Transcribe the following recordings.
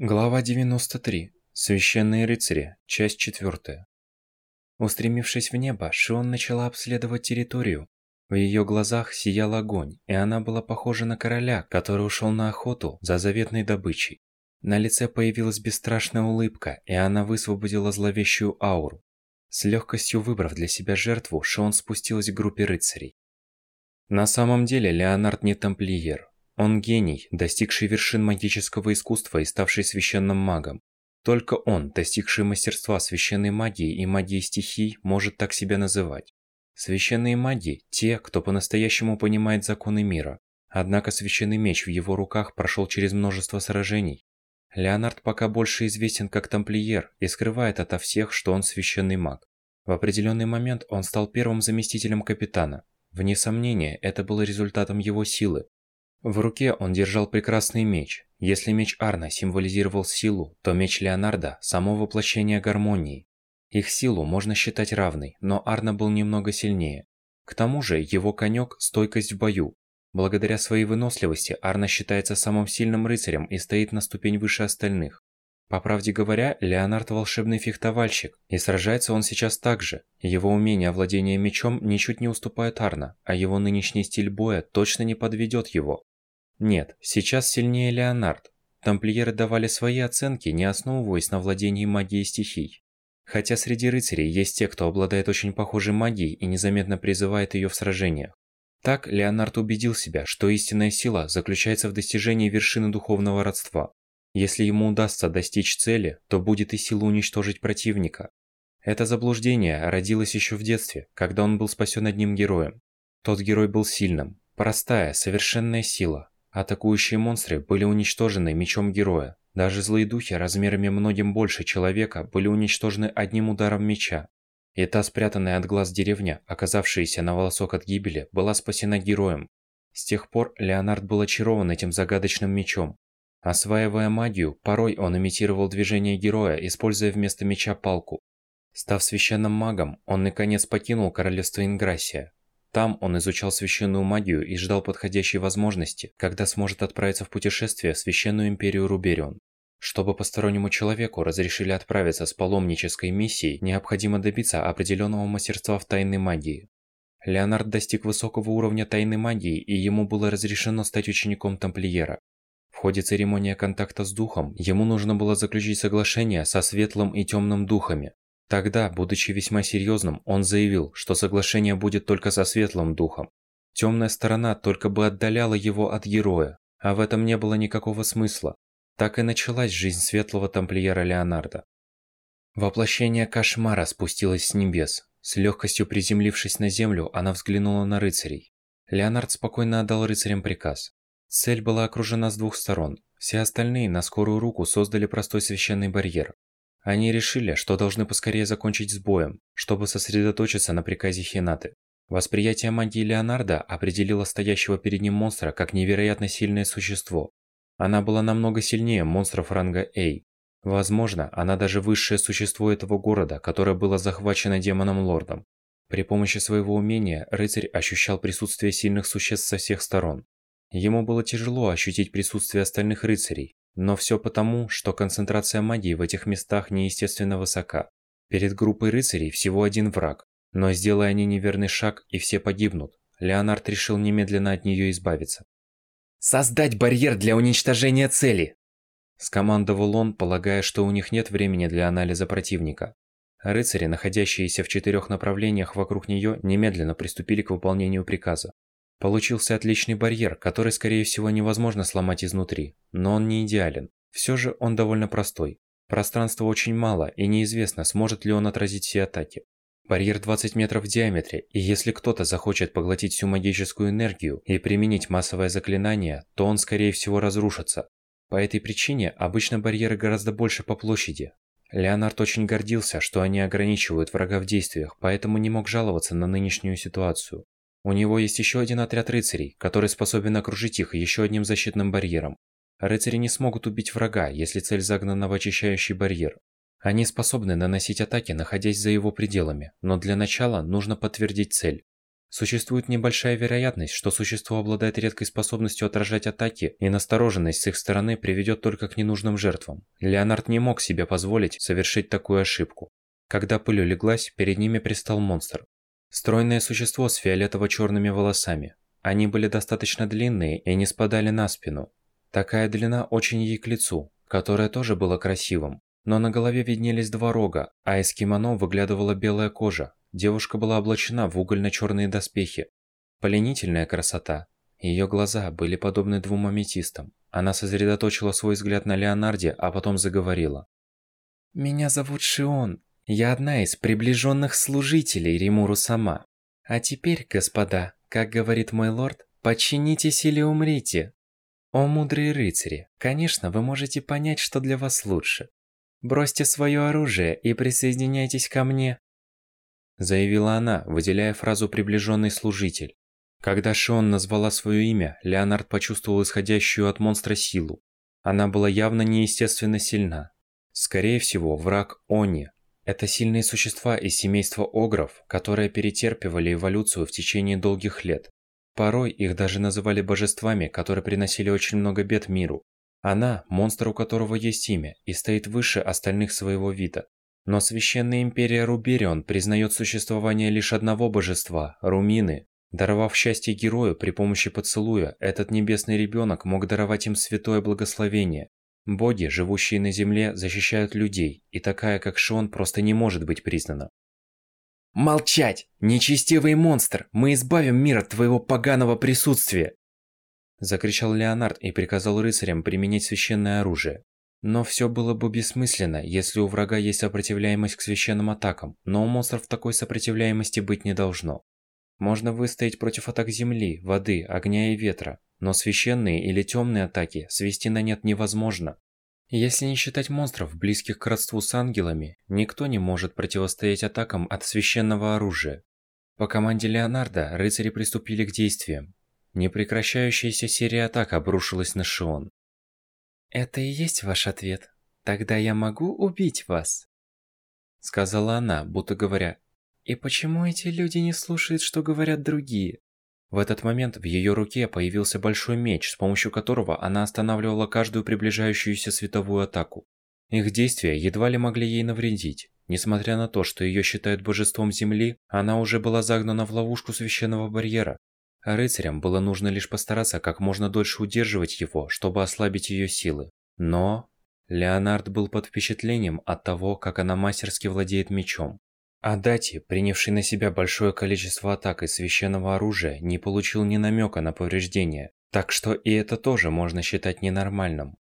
Глава 93. Священные рыцари. Часть 4. Устремившись в небо, Шион начала обследовать территорию. В ее глазах сиял огонь, и она была похожа на короля, который ушел на охоту за заветной добычей. На лице появилась бесстрашная улыбка, и она высвободила зловещую ауру. С легкостью выбрав для себя жертву, Шион спустилась к группе рыцарей. На самом деле Леонард не тамплиер. Он гений, достигший вершин магического искусства и ставший священным магом. Только он, достигший мастерства священной магии и магии стихий, может так себя называть. Священные маги – те, кто по-настоящему понимает законы мира. Однако священный меч в его руках прошел через множество сражений. Леонард пока больше известен как тамплиер и скрывает ото всех, что он священный маг. В определенный момент он стал первым заместителем капитана. Вне сомнения, это было результатом его силы, в руке он держал прекрасный меч. Если меч Арна символизировал силу, то меч Леонардо – само воплощение гармонии. Их силу можно считать равной, но Арна был немного сильнее. К тому же его конек – стойкость в бою. Благодаря своей выносливости Арна считается самым сильным рыцарем и стоит на ступень выше остальных. По правде говоря, Леонард волшебный фехтовальщик, и сражается он сейчас так же. Его умение владения мечом ничуть не уступает Арна, а его нынешний стиль боя точно не подведет его. Нет, сейчас сильнее Леонард. Тамплиеры давали свои оценки, не основываясь на владении магией стихий. Хотя среди рыцарей есть те, кто обладает очень похожей магией и незаметно призывает ее в сражениях. Так Леонард убедил себя, что истинная сила заключается в достижении вершины духовного родства. Если ему удастся достичь цели, то будет и сила уничтожить противника. Это заблуждение родилось еще в детстве, когда он был спасен одним героем. Тот герой был сильным. Простая, совершенная сила, Атакующие монстры были уничтожены мечом героя. Даже злые духи размерами многим больше человека были уничтожены одним ударом меча. И та спрятанная от глаз деревня, оказавшаяся на волосок от гибели, была спасена героем. С тех пор Леонард был очарован этим загадочным мечом. Осваивая магию, порой он имитировал движение героя, используя вместо меча палку. Став священным магом, он наконец покинул королевство Инграссия, там он изучал священную магию и ждал подходящей возможности, когда сможет отправиться в путешествие в священную империю Руберион. Чтобы постороннему человеку разрешили отправиться с паломнической миссией, необходимо добиться определенного мастерства в тайной магии. Леонард достиг высокого уровня тайной магии, и ему было разрешено стать учеником тамплиера. В ходе церемонии контакта с духом, ему нужно было заключить соглашение со светлым и темным духами, Тогда, будучи весьма серьезным, он заявил, что соглашение будет только со светлым духом. Темная сторона только бы отдаляла его от героя, а в этом не было никакого смысла. Так и началась жизнь светлого тамплиера Леонардо. Воплощение кошмара спустилось с небес. С легкостью приземлившись на землю, она взглянула на рыцарей. Леонард спокойно отдал рыцарям приказ. Цель была окружена с двух сторон. Все остальные на скорую руку создали простой священный барьер. Они решили, что должны поскорее закончить с боем, чтобы сосредоточиться на приказе Хинаты. Восприятие магии Леонардо определило стоящего перед ним монстра как невероятно сильное существо. Она была намного сильнее монстров ранга A. Возможно, она даже высшее существо этого города, которое было захвачено демоном-лордом. При помощи своего умения рыцарь ощущал присутствие сильных существ со всех сторон. Ему было тяжело ощутить присутствие остальных рыцарей, но все потому, что концентрация магии в этих местах неестественно высока. Перед группой рыцарей всего один враг, но сделая они неверный шаг и все погибнут, Леонард решил немедленно от нее избавиться. «Создать барьер для уничтожения цели!» Скомандовал он, полагая, что у них нет времени для анализа противника. Рыцари, находящиеся в четырех направлениях вокруг нее, немедленно приступили к выполнению приказа. Получился отличный барьер, который, скорее всего, невозможно сломать изнутри, но он не идеален. Все же он довольно простой. Пространства очень мало, и неизвестно, сможет ли он отразить все атаки. Барьер 20 метров в диаметре, и если кто-то захочет поглотить всю магическую энергию и применить массовое заклинание, то он скорее всего разрушится. По этой причине обычно барьеры гораздо больше по площади. Леонард очень гордился, что они ограничивают врага в действиях, поэтому не мог жаловаться на нынешнюю ситуацию. У него есть еще один отряд рыцарей, который способен окружить их еще одним защитным барьером. Рыцари не смогут убить врага, если цель загнана в очищающий барьер. Они способны наносить атаки, находясь за его пределами, но для начала нужно подтвердить цель. Существует небольшая вероятность, что существо обладает редкой способностью отражать атаки, и настороженность с их стороны приведет только к ненужным жертвам. Леонард не мог себе позволить совершить такую ошибку. Когда пыль улеглась, перед ними пристал монстр. Стройное существо с фиолетово-черными волосами. Они были достаточно длинные и не спадали на спину. Такая длина очень ей к лицу, которое тоже было красивым. Но на голове виднелись два рога, а из кимоно выглядывала белая кожа, Девушка была облачена в угольно-черные доспехи. Поленительная красота. Ее глаза были подобны двум аметистам. Она сосредоточила свой взгляд на Леонарде, а потом заговорила. «Меня зовут Шион. Я одна из приближенных служителей Римуру сама. А теперь, господа, как говорит мой лорд, подчинитесь или умрите. О, мудрые рыцари, конечно, вы можете понять, что для вас лучше. Бросьте свое оружие и присоединяйтесь ко мне заявила она, выделяя фразу «приближенный служитель». Когда Шон назвала свое имя, Леонард почувствовал исходящую от монстра силу. Она была явно неестественно сильна. Скорее всего, враг Они. Это сильные существа из семейства огров, которые перетерпевали эволюцию в течение долгих лет. Порой их даже называли божествами, которые приносили очень много бед миру. Она – монстр, у которого есть имя, и стоит выше остальных своего вида. Но Священная Империя Руберион признает существование лишь одного божества – Румины. Даровав счастье герою при помощи поцелуя, этот небесный ребенок мог даровать им святое благословение. Боги, живущие на земле, защищают людей, и такая, как Шон, просто не может быть признана. «Молчать! Нечестивый монстр! Мы избавим мир от твоего поганого присутствия!» Закричал Леонард и приказал рыцарям применить священное оружие. Но все было бы бессмысленно, если у врага есть сопротивляемость к священным атакам, но у монстров такой сопротивляемости быть не должно. Можно выстоять против атак земли, воды, огня и ветра, но священные или темные атаки свести на нет невозможно. Если не считать монстров, близких к родству с ангелами, никто не может противостоять атакам от священного оружия. По команде Леонардо рыцари приступили к действиям. Непрекращающаяся серия атак обрушилась на Шион. «Это и есть ваш ответ? Тогда я могу убить вас?» Сказала она, будто говоря, «И почему эти люди не слушают, что говорят другие?» В этот момент в ее руке появился большой меч, с помощью которого она останавливала каждую приближающуюся световую атаку. Их действия едва ли могли ей навредить. Несмотря на то, что ее считают божеством Земли, она уже была загнана в ловушку священного барьера, а рыцарям было нужно лишь постараться как можно дольше удерживать его, чтобы ослабить ее силы. Но... Леонард был под впечатлением от того, как она мастерски владеет мечом. А Дати, принявший на себя большое количество атак из священного оружия, не получил ни намека на повреждение, так что и это тоже можно считать ненормальным.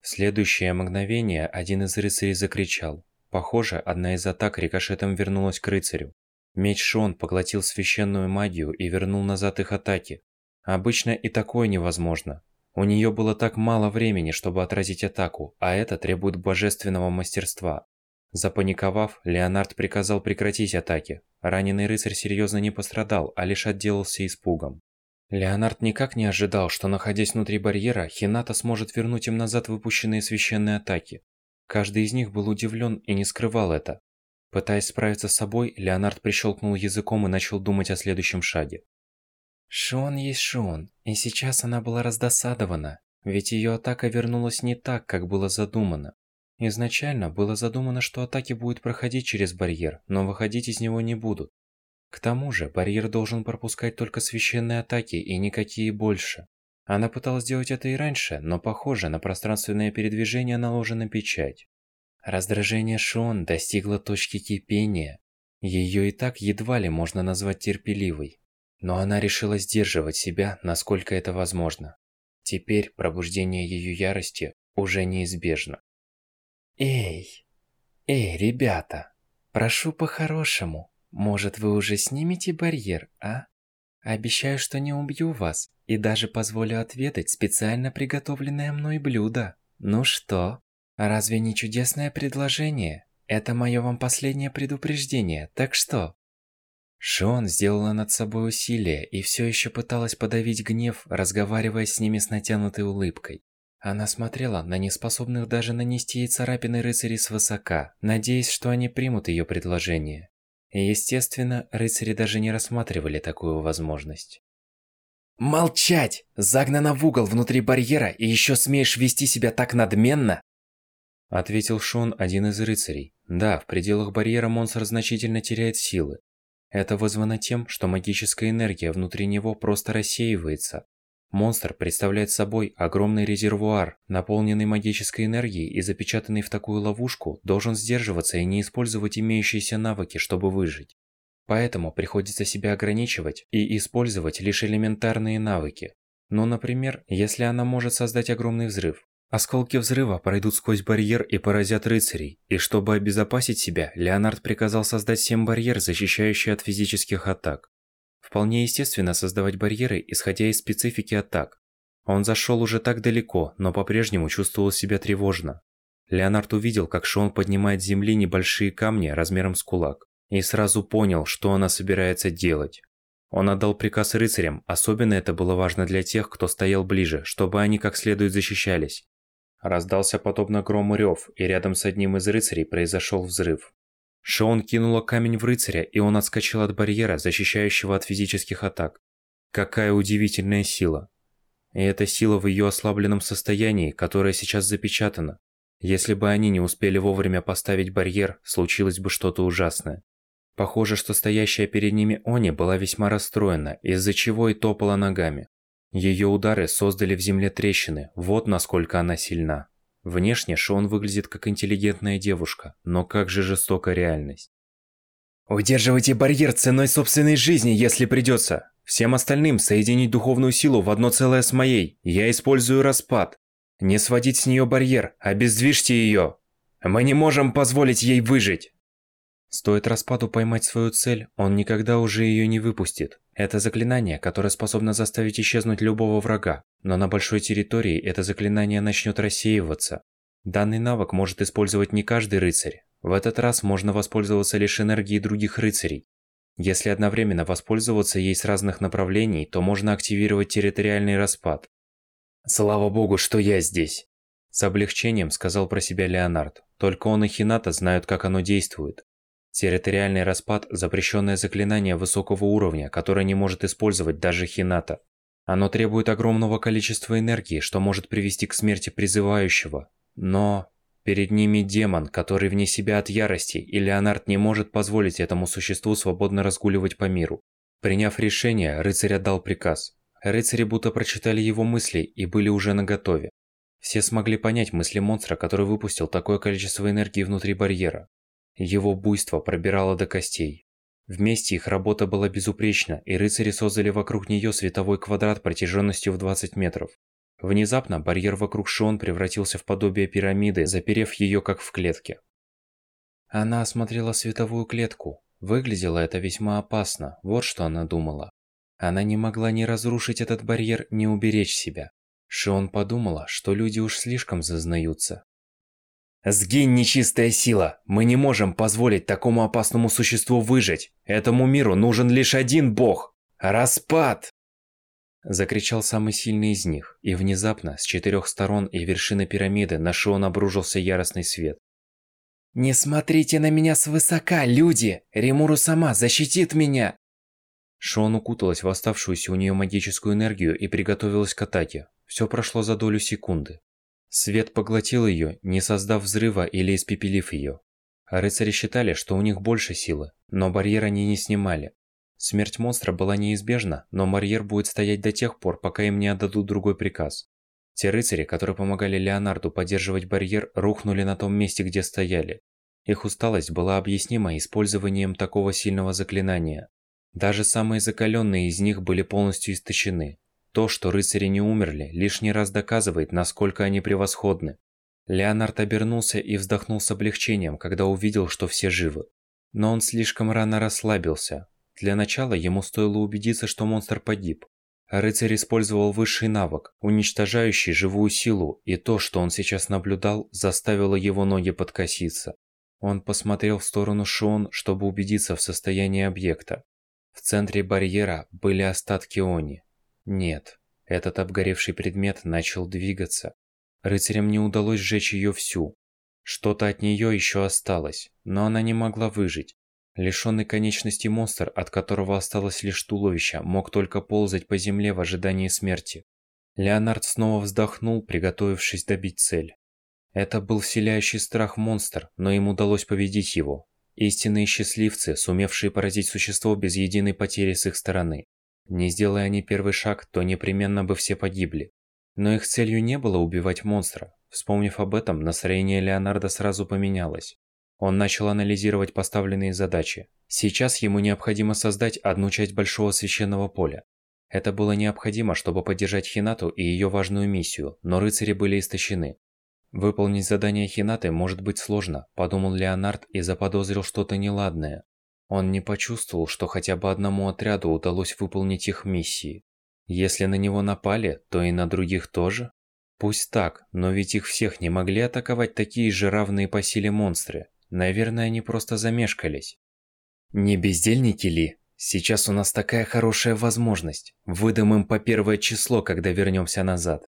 В следующее мгновение один из рыцарей закричал. Похоже, одна из атак рикошетом вернулась к рыцарю. Меч Шон поглотил священную магию и вернул назад их атаки. Обычно и такое невозможно. У нее было так мало времени, чтобы отразить атаку, а это требует божественного мастерства. Запаниковав, Леонард приказал прекратить атаки. Раненый рыцарь серьезно не пострадал, а лишь отделался испугом. Леонард никак не ожидал, что находясь внутри барьера, Хината сможет вернуть им назад выпущенные священные атаки. Каждый из них был удивлен и не скрывал это. Пытаясь справиться с собой, Леонард прищелкнул языком и начал думать о следующем шаге. Шон есть Шон, и сейчас она была раздосадована, ведь ее атака вернулась не так, как было задумано. Изначально было задумано, что атаки будут проходить через барьер, но выходить из него не будут. К тому же, барьер должен пропускать только священные атаки и никакие больше. Она пыталась сделать это и раньше, но похоже, на пространственное передвижение наложена печать. Раздражение Шон достигло точки кипения. Ее и так едва ли можно назвать терпеливой. Но она решила сдерживать себя, насколько это возможно. Теперь пробуждение ее ярости уже неизбежно. «Эй! Эй, ребята! Прошу по-хорошему. Может, вы уже снимете барьер, а? Обещаю, что не убью вас и даже позволю отведать специально приготовленное мной блюдо. Ну что?» Разве не чудесное предложение? Это мое вам последнее предупреждение, так что? Шон сделала над собой усилие и все еще пыталась подавить гнев, разговаривая с ними с натянутой улыбкой. Она смотрела на неспособных даже нанести ей царапины рыцарей свысока, надеясь, что они примут ее предложение. И, естественно, рыцари даже не рассматривали такую возможность. «Молчать! Загнана в угол внутри барьера и еще смеешь вести себя так надменно?» Ответил Шон, один из рыцарей. Да, в пределах барьера монстр значительно теряет силы. Это вызвано тем, что магическая энергия внутри него просто рассеивается. Монстр представляет собой огромный резервуар, наполненный магической энергией и запечатанный в такую ловушку, должен сдерживаться и не использовать имеющиеся навыки, чтобы выжить. Поэтому приходится себя ограничивать и использовать лишь элементарные навыки. Ну, например, если она может создать огромный взрыв. Осколки взрыва пройдут сквозь барьер и поразят рыцарей, и чтобы обезопасить себя, Леонард приказал создать 7 барьер, защищающие от физических атак. Вполне естественно создавать барьеры, исходя из специфики атак. Он зашел уже так далеко, но по-прежнему чувствовал себя тревожно. Леонард увидел, как Шон поднимает с земли небольшие камни размером с кулак и сразу понял, что она собирается делать. Он отдал приказ рыцарям, особенно это было важно для тех, кто стоял ближе, чтобы они как следует защищались. Раздался подобно грому рев, и рядом с одним из рыцарей произошел взрыв. Шон кинула камень в рыцаря, и он отскочил от барьера, защищающего от физических атак. Какая удивительная сила. И эта сила в ее ослабленном состоянии, которая сейчас запечатана. Если бы они не успели вовремя поставить барьер, случилось бы что-то ужасное. Похоже, что стоящая перед ними Они была весьма расстроена, из-за чего и топала ногами. Ее удары создали в земле трещины, вот насколько она сильна. Внешне Шон выглядит как интеллигентная девушка, но как же жестока реальность. Удерживайте барьер ценой собственной жизни, если придется. Всем остальным соединить духовную силу в одно целое с моей. Я использую распад. Не сводить с нее барьер, обездвижьте ее. Мы не можем позволить ей выжить. Стоит распаду поймать свою цель, он никогда уже ее не выпустит. Это заклинание, которое способно заставить исчезнуть любого врага, но на большой территории это заклинание начнет рассеиваться. Данный навык может использовать не каждый рыцарь. В этот раз можно воспользоваться лишь энергией других рыцарей. Если одновременно воспользоваться ей с разных направлений, то можно активировать территориальный распад. «Слава богу, что я здесь!» С облегчением сказал про себя Леонард. Только он и Хината знают, как оно действует. Территориальный распад – запрещенное заклинание высокого уровня, которое не может использовать даже Хината. Оно требует огромного количества энергии, что может привести к смерти призывающего. Но перед ними демон, который вне себя от ярости, и Леонард не может позволить этому существу свободно разгуливать по миру. Приняв решение, рыцарь отдал приказ. Рыцари будто прочитали его мысли и были уже наготове. Все смогли понять мысли монстра, который выпустил такое количество энергии внутри барьера. Его буйство пробирало до костей. Вместе их работа была безупречна, и рыцари создали вокруг нее световой квадрат протяженностью в 20 метров. Внезапно барьер вокруг Шон превратился в подобие пирамиды, заперев ее как в клетке. Она осмотрела световую клетку. Выглядело это весьма опасно, вот что она думала. Она не могла ни разрушить этот барьер, ни уберечь себя. Шон подумала, что люди уж слишком зазнаются. Сгинь, нечистая сила! Мы не можем позволить такому опасному существу выжить. Этому миру нужен лишь один бог. Распад! Закричал самый сильный из них, и внезапно с четырех сторон и вершины пирамиды на Шион обрушился яростный свет. «Не смотрите на меня свысока, люди! Римуру сама защитит меня!» Шон укуталась в оставшуюся у нее магическую энергию и приготовилась к атаке. Все прошло за долю секунды. Свет поглотил ее, не создав взрыва или испепелив ее. рыцари считали, что у них больше силы, но барьер они не снимали. Смерть монстра была неизбежна, но барьер будет стоять до тех пор, пока им не отдадут другой приказ. Те рыцари, которые помогали Леонарду поддерживать барьер, рухнули на том месте, где стояли. Их усталость была объяснима использованием такого сильного заклинания. Даже самые закаленные из них были полностью истощены, то, что рыцари не умерли, лишний раз доказывает, насколько они превосходны. Леонард обернулся и вздохнул с облегчением, когда увидел, что все живы. Но он слишком рано расслабился. Для начала ему стоило убедиться, что монстр погиб. Рыцарь использовал высший навык, уничтожающий живую силу, и то, что он сейчас наблюдал, заставило его ноги подкоситься. Он посмотрел в сторону Шон, чтобы убедиться в состоянии объекта. В центре барьера были остатки Они. Нет, этот обгоревший предмет начал двигаться. Рыцарям не удалось сжечь ее всю. Что-то от нее еще осталось, но она не могла выжить. Лишенный конечности монстр, от которого осталось лишь туловище, мог только ползать по земле в ожидании смерти. Леонард снова вздохнул, приготовившись добить цель. Это был вселяющий страх монстр, но им удалось победить его. Истинные счастливцы, сумевшие поразить существо без единой потери с их стороны. Не сделая они первый шаг, то непременно бы все погибли. Но их целью не было убивать монстра. Вспомнив об этом, настроение Леонарда сразу поменялось. Он начал анализировать поставленные задачи. Сейчас ему необходимо создать одну часть большого священного поля. Это было необходимо, чтобы поддержать Хинату и ее важную миссию, но рыцари были истощены. Выполнить задание Хинаты может быть сложно, подумал Леонард и заподозрил что-то неладное. Он не почувствовал, что хотя бы одному отряду удалось выполнить их миссии. Если на него напали, то и на других тоже? Пусть так, но ведь их всех не могли атаковать такие же равные по силе монстры. Наверное, они просто замешкались. Не бездельники ли? Сейчас у нас такая хорошая возможность. Выдам им по первое число, когда вернемся назад.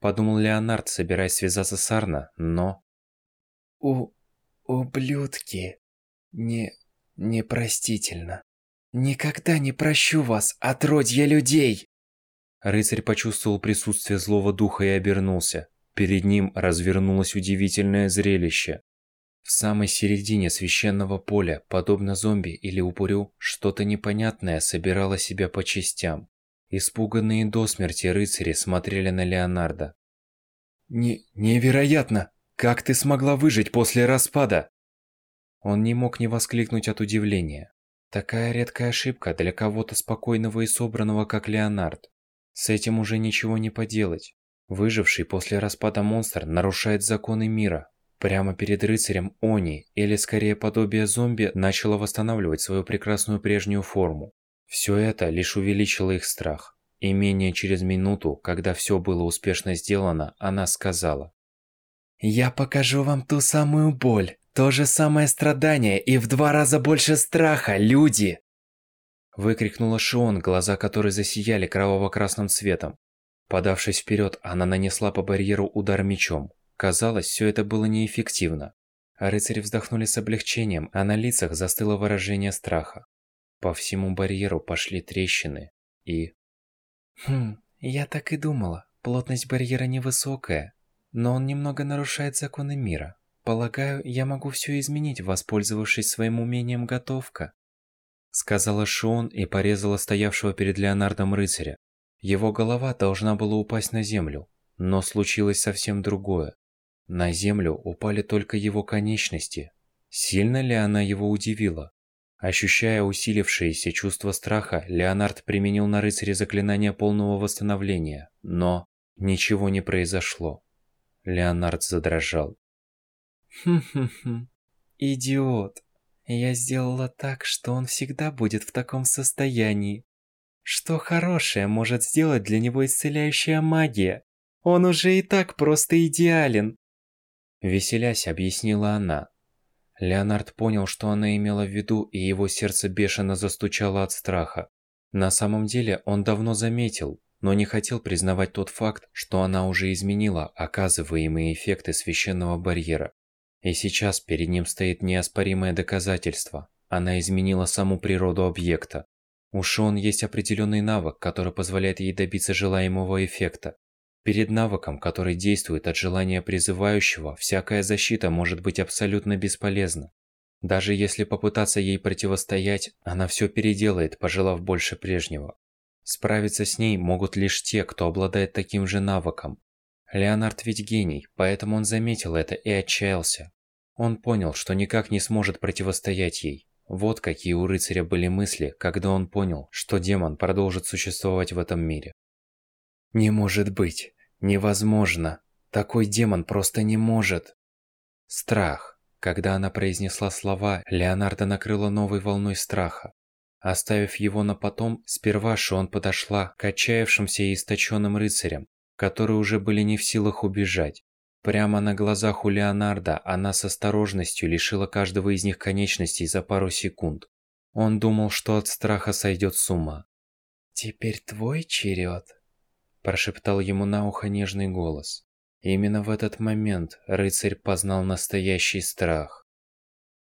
Подумал Леонард, собираясь связаться с Арно, но... У... ублюдки. Не... непростительно. Никогда не прощу вас, отродье людей! Рыцарь почувствовал присутствие злого духа и обернулся. Перед ним развернулось удивительное зрелище. В самой середине священного поля, подобно зомби или упырю, что-то непонятное собирало себя по частям. Испуганные до смерти рыцари смотрели на Леонардо. Не «Невероятно! Как ты смогла выжить после распада?» Он не мог не воскликнуть от удивления. Такая редкая ошибка для кого-то спокойного и собранного, как Леонард. С этим уже ничего не поделать. Выживший после распада монстр нарушает законы мира, Прямо перед рыцарем Они, или скорее подобие зомби, начало восстанавливать свою прекрасную прежнюю форму. Все это лишь увеличило их страх. И менее через минуту, когда все было успешно сделано, она сказала. «Я покажу вам ту самую боль, то же самое страдание и в два раза больше страха, люди!» Выкрикнула Шион, глаза которой засияли кроваво-красным цветом. Подавшись вперед, она нанесла по барьеру удар мечом. Казалось, все это было неэффективно. Рыцари вздохнули с облегчением, а на лицах застыло выражение страха. По всему барьеру пошли трещины, и... Хм, я так и думала. Плотность барьера невысокая, но он немного нарушает законы мира. Полагаю, я могу все изменить, воспользовавшись своим умением готовка. Сказала Шон и порезала стоявшего перед Леонардом рыцаря. Его голова должна была упасть на землю, но случилось совсем другое. На землю упали только его конечности. Сильно ли она его удивила? Ощущая усилившееся чувство страха, Леонард применил на рыцаре заклинание полного восстановления, но ничего не произошло. Леонард задрожал. Идиот. Я сделала так, что он всегда будет в таком состоянии. Что хорошее может сделать для него исцеляющая магия? Он уже и так просто идеален. Веселясь, объяснила она. Леонард понял, что она имела в виду, и его сердце бешено застучало от страха. На самом деле он давно заметил, но не хотел признавать тот факт, что она уже изменила оказываемые эффекты священного барьера. И сейчас перед ним стоит неоспоримое доказательство. Она изменила саму природу объекта. У Шон есть определенный навык, который позволяет ей добиться желаемого эффекта. Перед навыком, который действует от желания призывающего, всякая защита может быть абсолютно бесполезна. Даже если попытаться ей противостоять, она все переделает, пожелав больше прежнего. Справиться с ней могут лишь те, кто обладает таким же навыком. Леонард ведь гений, поэтому он заметил это и отчаялся. Он понял, что никак не сможет противостоять ей. Вот какие у рыцаря были мысли, когда он понял, что демон продолжит существовать в этом мире. Не может быть. Невозможно. Такой демон просто не может. Страх. Когда она произнесла слова, Леонардо накрыла новой волной страха. Оставив его на потом, сперва Шон подошла к отчаявшимся и источенным рыцарям, которые уже были не в силах убежать. Прямо на глазах у Леонардо она с осторожностью лишила каждого из них конечностей за пару секунд. Он думал, что от страха сойдет с ума. «Теперь твой черед», прошептал ему на ухо нежный голос. именно в этот момент рыцарь познал настоящий страх.